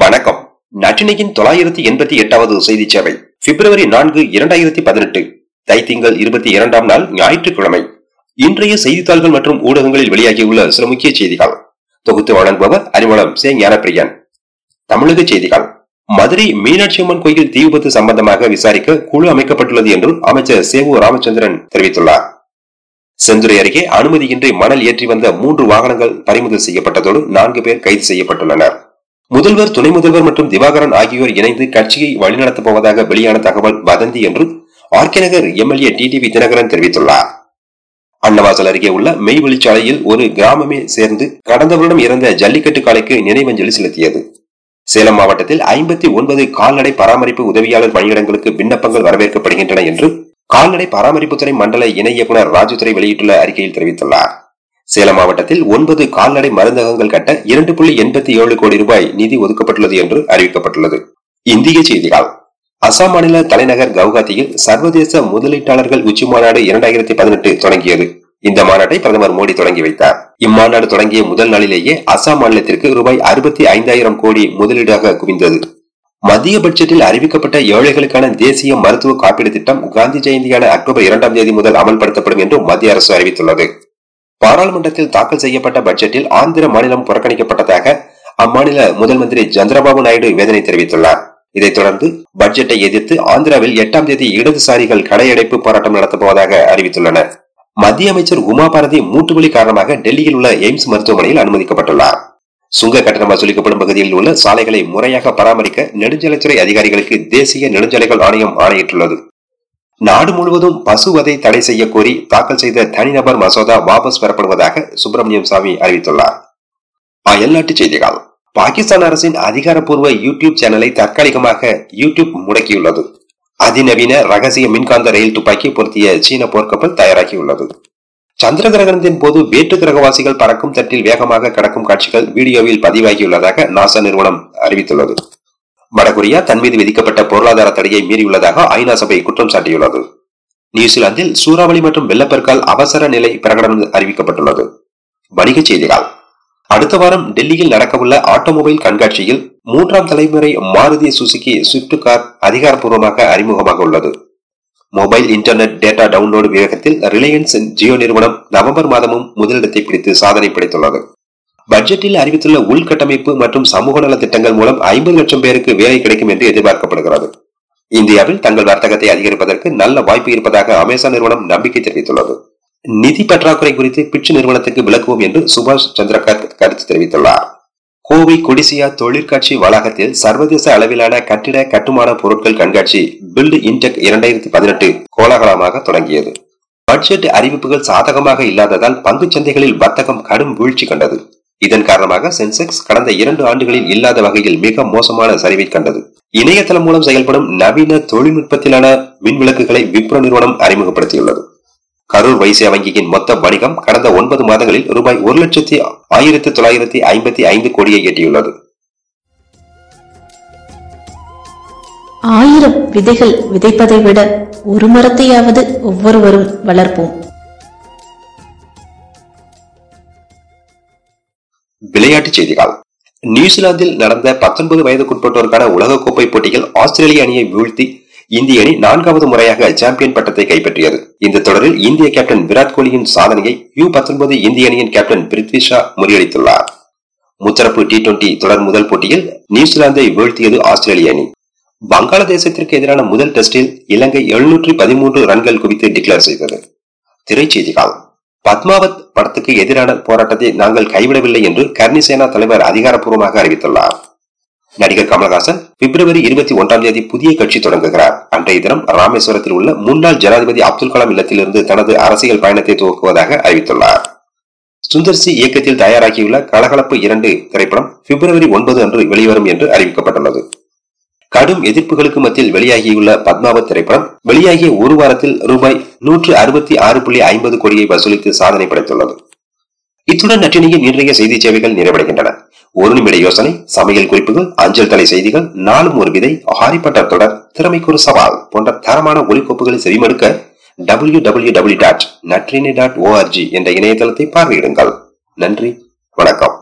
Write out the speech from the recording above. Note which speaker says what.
Speaker 1: வணக்கம் நட்டினையின் தொள்ளாயிரத்தி எண்பத்தி எட்டாவது செய்தி சேவை பிப்ரவரி நான்கு இரண்டாயிரத்தி பதினெட்டு தைத்திங்கள் இருபத்தி இரண்டாம் நாள் ஞாயிற்றுக்கிழமை இன்றைய செய்தித்தாள்கள் மற்றும் ஊடகங்களில் வெளியாகியுள்ள சில முக்கிய செய்திகள் தொகுத்து வழங்குபவர் அறிவாளம் சே ஞானப்பிரியன் தமிழக செய்திகள் மதுரை மீனாட்சி அம்மன் கோயில் தீ விபத்து சம்பந்தமாக விசாரிக்க குழு அமைக்கப்பட்டுள்ளது என்றும் அமைச்சர் சேவூ ராமச்சந்திரன் தெரிவித்துள்ளார் செந்துரை அருகே அனுமதியின்றி மணல் ஏற்றி வந்த மூன்று வாகனங்கள் பறிமுதல் செய்யப்பட்டதோடு நான்கு பேர் கைது செய்யப்பட்டுள்ளனர் முதல்வர் துணை முதல்வர் மற்றும் திவாகரன் ஆகியோர் இணைந்து கட்சியை வழிநடத்தப் போவதாக வெளியான தகவல் வதந்தி என்று ஆர்கே நகர் எம்எல்ஏ டி தினகரன் தெரிவித்துள்ளார் அன்னவாசல் அருகே உள்ள வெளிச்சாலையில் ஒரு கிராமமே சேர்ந்து கடந்த வருடம் இறந்த ஜல்லிக்கட்டு காலைக்கு நினைவஞ்சலி செலுத்தியது சேலம் மாவட்டத்தில் ஐம்பத்தி ஒன்பது கால்நடை பராமரிப்பு உதவியாளர் பணியிடங்களுக்கு விண்ணப்பங்கள் வரவேற்கப்படுகின்றன என்று கால்நடை பராமரிப்புத்துறை மண்டல இணை இயக்குநர் ராஜுத்துறை வெளியிட்டுள்ள அறிக்கையில் தெரிவித்துள்ளார் சேலம் மாவட்டத்தில் ஒன்பது கால்நடை மருந்தகங்கள் கட்ட இரண்டு புள்ளி எண்பத்தி ஏழு கோடி ரூபாய் நிதி ஒதுக்கப்பட்டுள்ளது என்று அறிவிக்கப்பட்டுள்ளது இந்திய செய்திகள் அசாம் மாநில தலைநகர் கவுகாத்தியில் சர்வதேச முதலீட்டாளர்கள் உச்சி மாநாடு இரண்டாயிரத்தி பதினெட்டு தொடங்கியது இந்த மாநாட்டை பிரதமர் மோடி தொடங்கி வைத்தார் இம்மாநாடு தொடங்கிய முதல் நாளிலேயே அசாம் மாநிலத்திற்கு ரூபாய் அறுபத்தி ஐந்தாயிரம் கோடி முதலீடாக குவிந்தது மத்திய பட்ஜெட்டில் அறிவிக்கப்பட்ட ஏழைகளுக்கான தேசிய மருத்துவ காப்பீடு திட்டம் காந்தி ஜெயந்தியான அக்டோபர் இரண்டாம் தேதி முதல் அமல்படுத்தப்படும் என்று மத்திய அரசு அறிவித்துள்ளது பாராளுமன்றத்தில் தாக்கல் செய்யப்பட்ட பட்ஜெட்டில் ஆந்திர மாநிலம் புறக்கணிக்கப்பட்டதாக அம்மாநில முதல் மந்திரி சந்திரபாபு நாயுடு வேதனை தெரிவித்துள்ளார் இதைத் தொடர்ந்து பட்ஜெட்டை எதிர்த்து ஆந்திராவில் எட்டாம் தேதி இடதுசாரிகள் கடையடைப்பு போராட்டம் நடத்தப்போவதாக அறிவித்துள்ளனர் மத்திய அமைச்சர் உமா பாரதி மூட்டுவழி காரணமாக டெல்லியில் உள்ள எய்ம்ஸ் மருத்துவமனையில் அனுமதிக்கப்பட்டுள்ளார் சுங்க கட்டணம் வசூலிக்கப்படும் பகுதியில் உள்ள சாலைகளை முறையாக பராமரிக்க நெடுஞ்சாலைத்துறை அதிகாரிகளுக்கு தேசிய நெடுஞ்சாலைகள் ஆணையம் ஆணையிட்டுள்ளது நாடு முழுவதும் பசுவதை தடை செய்ய கோரி தாக்கல் செய்த தனிநபர் மசோதா வாபஸ் பெறப்படுவதாக சுப்பிரமணியம் சாமி அறிவித்துள்ளார் அயல்நாட்டு செய்திகள் பாகிஸ்தான் அரசின் அதிகாரப்பூர்வ யூடியூப் சேனலை தற்காலிகமாக யூடியூப் முடக்கியுள்ளது அதிநவீன ரகசிய மின்காந்த ரயில் துப்பாக்கி பொருத்திய சீன போர்க்கப்பல் தயாராகியுள்ளது சந்திர கிரகணத்தின் போது வேற்று கிரகவாசிகள் பறக்கும் தட்டில் வேகமாக கடக்கும் காட்சிகள் வீடியோவில் பதிவாகியுள்ளதாக நாசா நிறுவனம் அறிவித்துள்ளது வடகொரியா தன் மீது விதிக்கப்பட்ட பொருளாதார தடையை மீறியுள்ளதாக ஐநா சபை குற்றம் சாட்டியுள்ளது நியூசிலாந்தில் சூறாவளி மற்றும் வெள்ளப்பெருக்கால் அவசர நிலை பிரகடனம் அறிவிக்கப்பட்டுள்ளது வணிகச் செய்திகள் அடுத்த வாரம் டெல்லியில் நடக்கவுள்ள ஆட்டோமொபைல் கண்காட்சியில் மூன்றாம் தலைமுறை மாருதி சுசுகி ஸ்விப்ட் கார் அதிகாரப்பூர்வமாக அறிமுகமாக உள்ளது மொபைல் இன்டர்நெட் டேட்டா டவுன்லோடு வேகத்தில் ரிலையன்ஸ் ஜியோ நிறுவனம் நவம்பர் மாதமும் முதலிடத்தை பிடித்து சாதனை படைத்துள்ளது பட்ஜெட்டில் அறிவித்துள்ள உள்கட்டமைப்பு மற்றும் சமூக நல திட்டங்கள் மூலம் ஐம்பது லட்சம் பேருக்கு வேலை கிடைக்கும் என்று எதிர்பார்க்கப்படுகிறது இந்தியாவில் தங்கள் வர்த்தகத்தை அதிகரிப்பதற்கு நல்ல வாய்ப்பு இருப்பதாக அமேசான் நிறுவனம் நம்பிக்கை தெரிவித்துள்ளது நிதி பற்றாக்குறை குறித்து பிச்சு நிறுவனத்துக்கு விளக்குவோம் என்று சுபாஷ் சந்திர கருத்து தெரிவித்துள்ளார் கோவை கொடிசியா தொழிற்காட்சி வளாகத்தில் சர்வதேச அளவிலான கட்டிட கட்டுமான பொருட்கள் கண்காட்சி பில்டு இன்டெக் இரண்டாயிரத்தி பதினெட்டு கோலாகலமாக தொடங்கியது பட்ஜெட் அறிவிப்புகள் சாதகமாக இல்லாததால் பங்கு சந்தைகளில் வர்த்தகம் கடும் வீழ்ச்சி கண்டது இதன் காரணமாக சென்செக்ஸ் கடந்த இரண்டு ஆண்டுகளில் இல்லாத வகையில் மிக மோசமான சரிவை கண்டது இணையதளம் மூலம் செயல்படும் நவீன தொழில்நுட்பத்திலான மின்விளக்குகளை விப்ரோ நிறுவனம் அறிமுகப்படுத்தியுள்ளது கரூர் வைசிய வங்கியின் மொத்த வணிகம் கடந்த ஒன்பது மாதங்களில் ரூபாய் ஒரு லட்சத்தி ஆயிரத்தி தொள்ளாயிரத்தி ஐம்பத்தி ஐந்து கோடியை எட்டியுள்ளது ஆயிரம் விதைகள் விதைப்பதை விட ஒரு மரத்தையாவது ஒவ்வொருவரும் வளர்ப்போம் விளையாட்டுச் செய்திகள் நியூசிலாந்தில் நடந்த பத்தொன்பது வயதுக்குட்பட்டோருக்கான உலகக்கோப்பை போட்டியில் ஆஸ்திரேலிய அணியை வீழ்த்தி இந்திய அணி நான்காவது முறையாக சாம்பியன் பட்டத்தை கைப்பற்றியது இந்த தொடரில் இந்திய கேப்டன் விராட் கோலியின் சாதனையை யூ பத்தொன்பது இந்திய அணியின் கேப்டன் பிரித்வி ஷா முறியடித்துள்ளார் முத்தரப்பு டி டுவெண்டி தொடர் முதல் போட்டியில் நியூசிலாந்தை வீழ்த்தியது ஆஸ்திரேலிய அணி வங்காளதேசத்திற்கு எதிரான முதல் டெஸ்டில் இலங்கை எழுநூற்றி பதிமூன்று ரன்கள் குவித்து டிக்ளேர் செய்தது திரைச்செய்திகள் பத்மாவத் படத்துக்கு எதிரான போராட்டத்தை நாங்கள் கைவிடவில்லை என்று கர்ணிசேனா தலைவர் அதிகாரப்பூர்வமாக அறிவித்துள்ளார் நடிகர் கமலஹாசன் பிப்ரவரி இருபத்தி ஒன்றாம் தேதி புதிய கட்சி தொடங்குகிறார் அன்றைய தினம் ராமேஸ்வரத்தில் உள்ள முன்னாள் ஜனாதிபதி அப்துல் கலாம் இல்லத்திலிருந்து தனது அரசியல் பயணத்தை துவக்குவதாக அறிவித்துள்ளார் சுந்தர் சி இயக்கத்தில் தயாராகியுள்ள கலகலப்பு இரண்டு திரைப்படம் பிப்ரவரி ஒன்பது அன்று வெளிவரும் என்று அறிவிக்கப்பட்டுள்ளது கடும் எதிர்ப்புகளுக்கு மத்தியில் வெளியாகியுள்ள பத்மாவத் திரைப்படம் வெளியாகிய ஒரு வாரத்தில் ரூபாய் நூற்று அறுபத்தி ஆறு புள்ளி ஐம்பது கோடியை வசூலித்து சாதனை படைத்துள்ளது இத்துடன் நற்றினியின் இன்றைய செய்தி சேவைகள் நிறைவடைகின்றன ஒரு நிமிட யோசனை சமையல் குறிப்புகள் அஞ்சல் தலை செய்திகள் நாளும் ஒரு விதை ஹாரிப்பட்ட தொடர் திறமைக்கு ஒரு சவால் போன்ற தரமான ஒலிக்கோப்புகளை செவிமடுக்க டபிள்யூ டபிள்யூ டபிள்யூ டாட் நற்றினி டாட் ஓஆர்ஜி என்ற இணையதளத்தை பார்வையிடுங்கள் நன்றி வணக்கம்